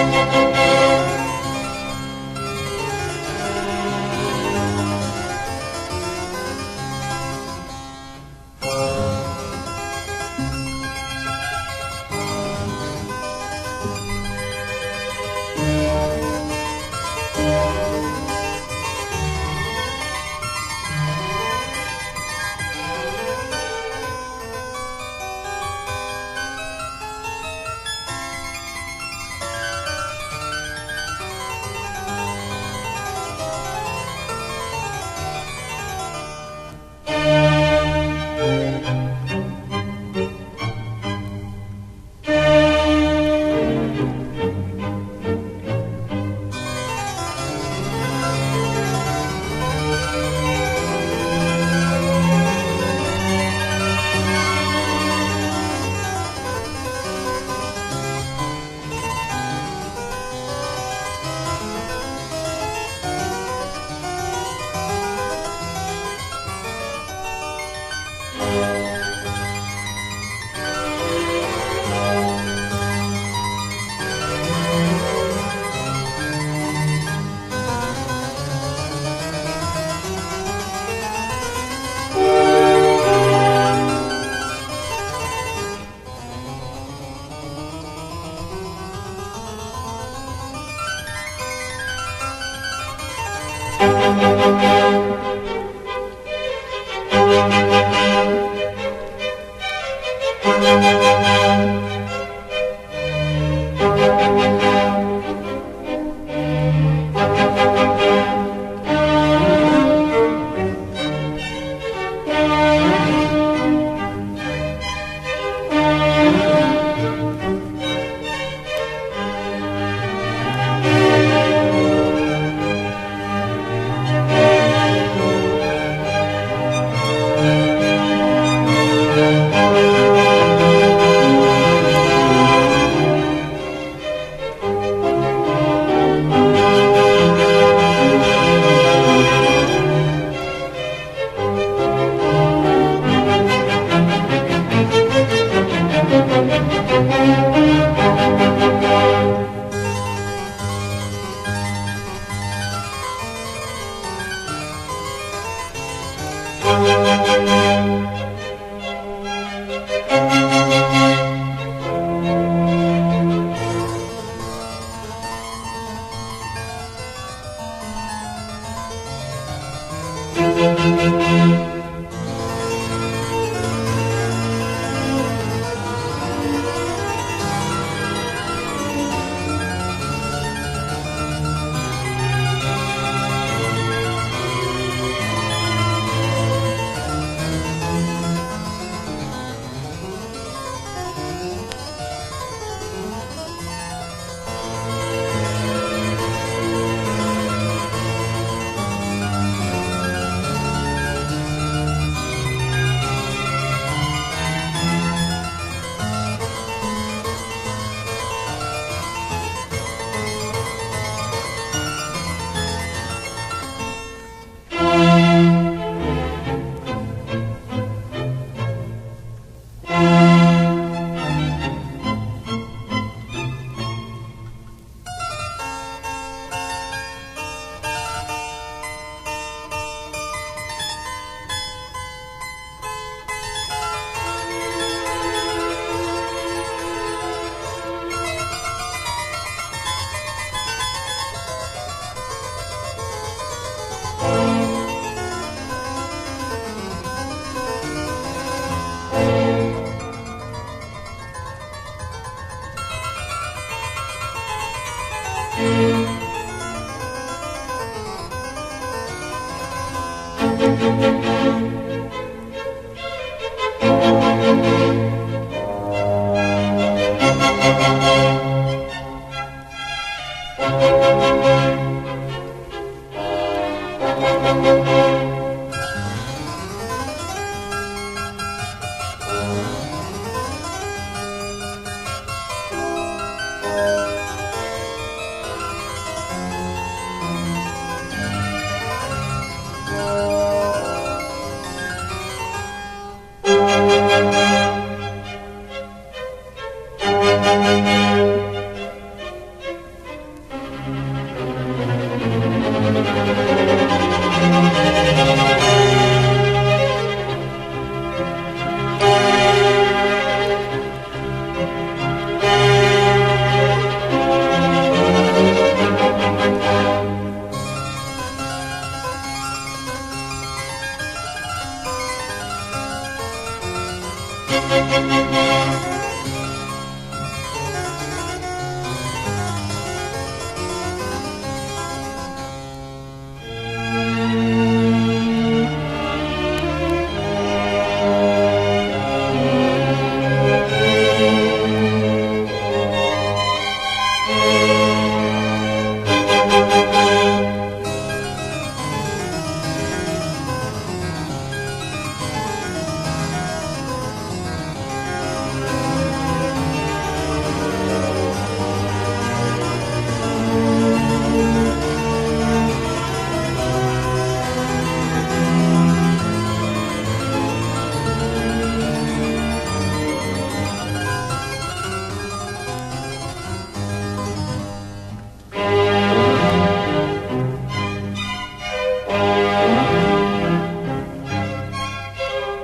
Música Música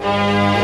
Música